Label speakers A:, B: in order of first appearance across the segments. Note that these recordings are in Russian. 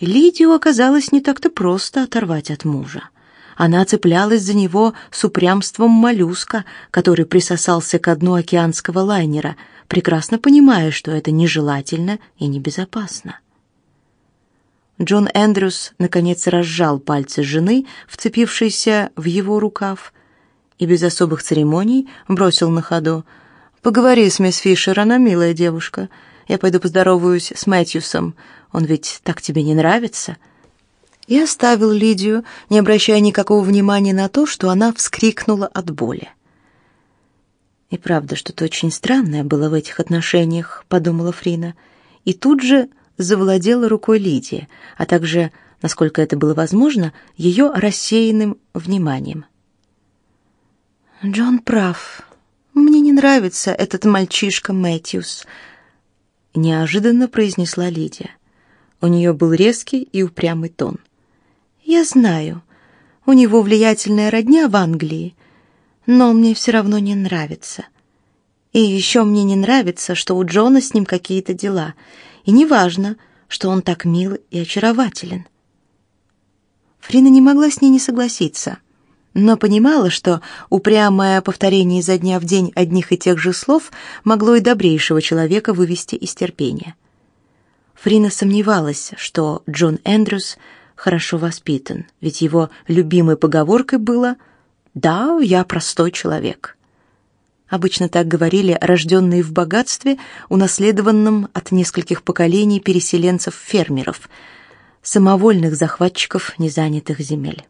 A: Лидию оказалось не так-то просто оторвать от мужа. Она цеплялась за него с упрямством моллюска, который присосался к дну океанского лайнера, прекрасно понимая, что это нежелательно и небезопасно. Джон Эндрюс наконец разжал пальцы жены, вцепившейся в его рукав, и без особых церемоний бросил на ходу: "Поговори с мисс Фишер, она милая девушка. Я пойду поздороваюсь с Мэтьюсом. Он ведь так тебе не нравится?" и оставил Лидию, не обращая никакого внимания на то, что она вскрикнула от боли. И правда, что-то очень странное было в этих отношениях, подумала Фрина, и тут же завладела рукой Лидии, а также, насколько это было возможно, ее рассеянным вниманием. Джон прав. Мне не нравится этот мальчишка Мэтьюс, неожиданно произнесла Лидия. У нее был резкий и упрямый тон. Я знаю, у него влиятельная родня в Англии, но мне все равно не нравится. И еще мне не нравится, что у Джона с ним какие-то дела, и неважно, что он так мил и очарователен. Фрина не могла с ней не согласиться, но понимала, что упрямое повторение изо дня в день одних и тех же слов могло и добрейшего человека вывести из терпения. Фрина сомневалась, что Джон Эндрюс — хорошо воспитан, ведь его любимой поговоркой было «Да, я простой человек». Обычно так говорили рожденные в богатстве, унаследованном от нескольких поколений переселенцев-фермеров, самовольных захватчиков незанятых земель.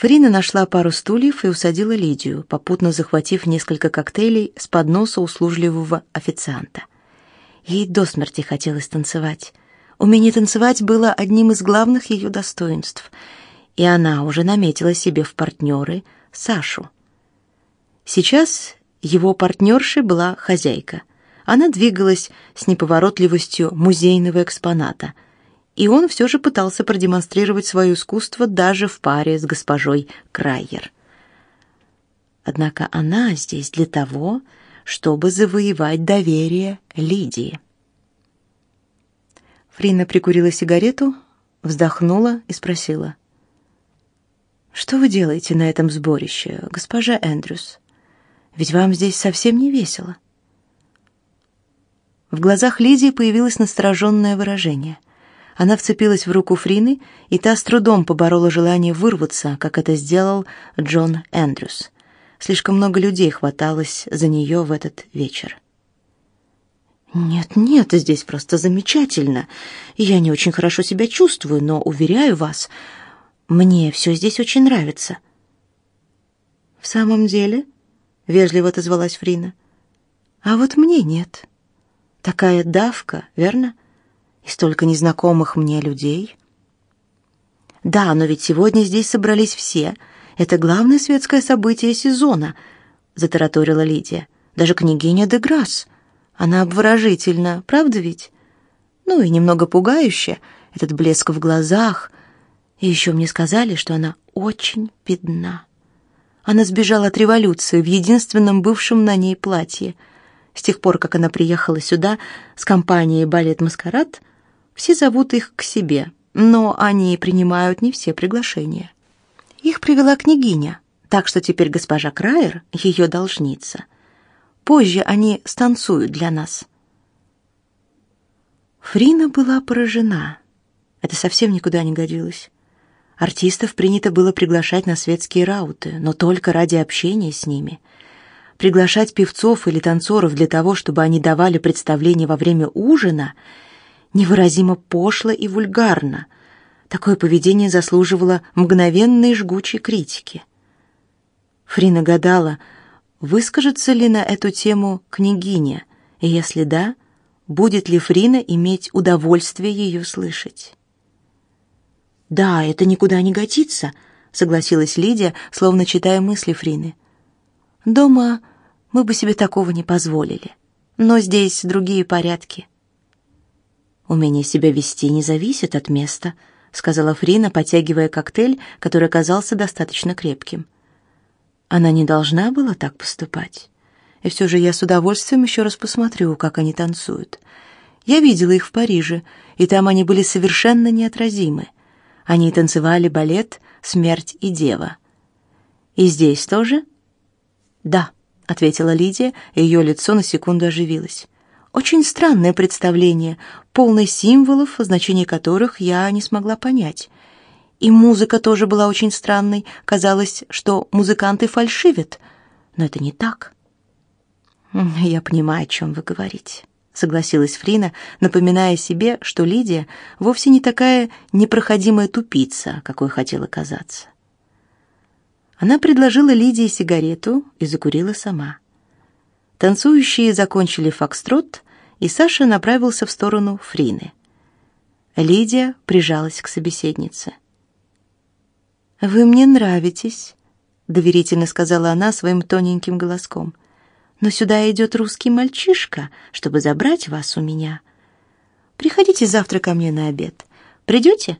A: Фрина нашла пару стульев и усадила Лидию, попутно захватив несколько коктейлей с подноса услужливого официанта. Ей до смерти хотелось танцевать. Умение танцевать было одним из главных ее достоинств, и она уже наметила себе в партнеры Сашу. Сейчас его партнершей была хозяйка. Она двигалась с неповоротливостью музейного экспоната, и он все же пытался продемонстрировать свое искусство даже в паре с госпожой Крайер. Однако она здесь для того, чтобы завоевать доверие Лидии. Фрина прикурила сигарету, вздохнула и спросила: "Что вы делаете на этом сборище, госпожа Эндрюс? Ведь вам здесь совсем не весело". В глазах Лидии появилось настороженное выражение. Она вцепилась в руку Фрины, и та с трудом поборола желание вырваться, как это сделал Джон Эндрюс. Слишком много людей хваталось за нее в этот вечер. Нет, нет, здесь просто замечательно. Я не очень хорошо себя чувствую, но уверяю вас, мне все здесь очень нравится. В самом деле, вежливо отозвалась Фрина. А вот мне нет. Такая давка, верно? И столько незнакомых мне людей. Да, но ведь сегодня здесь собрались все. Это главное светское событие сезона, затараторила Лидия. Даже княгиня де Грасс. Она обворожительна, правда ведь? Ну и немного пугающе, этот блеск в глазах. И еще мне сказали, что она очень бедна. Она сбежала от революции в единственном бывшем на ней платье. С тех пор, как она приехала сюда с компанией «Балет Маскарад», все зовут их к себе, но они принимают не все приглашения. Их привела княгиня, так что теперь госпожа Крайер — ее должница — Позже они станцуют для нас. Фрина была поражена. Это совсем никуда не годилось. Артистов принято было приглашать на светские рауты, но только ради общения с ними. Приглашать певцов или танцоров для того, чтобы они давали представление во время ужина, невыразимо пошло и вульгарно. Такое поведение заслуживало мгновенной жгучей критики. Фрина гадала, Выскажется ли на эту тему княгиня? И если да, будет ли Фрина иметь удовольствие ее слышать? Да, это никуда не годится, согласилась Лидия, словно читая мысли Фрины. Дома мы бы себе такого не позволили. Но здесь другие порядки. Умение себя вести не зависит от места, сказала Фрина, потягивая коктейль, который оказался достаточно крепким. Она не должна была так поступать. И все же я с удовольствием еще раз посмотрю, как они танцуют. Я видела их в Париже, и там они были совершенно неотразимы. Они танцевали балет «Смерть и дева». И здесь тоже? Да, ответила Лидия, и ее лицо на секунду оживилось. Очень странное представление, полное символов, значение которых я не смогла понять. И музыка тоже была очень странной. Казалось, что музыканты фальшивят, но это не так. Я понимаю, о чем вы говорите, согласилась Фрина, напоминая себе, что Лидия вовсе не такая непроходимая тупица, какой хотела казаться. Она предложила Лидии сигарету и закурила сама. Танцующие закончили фокстрот, и Саша направился в сторону Фрины. Лидия прижалась к собеседнице. «Вы мне нравитесь», — доверительно сказала она своим тоненьким голоском. «Но сюда идет русский мальчишка, чтобы забрать вас у меня. Приходите завтра ко мне на обед. Придете?»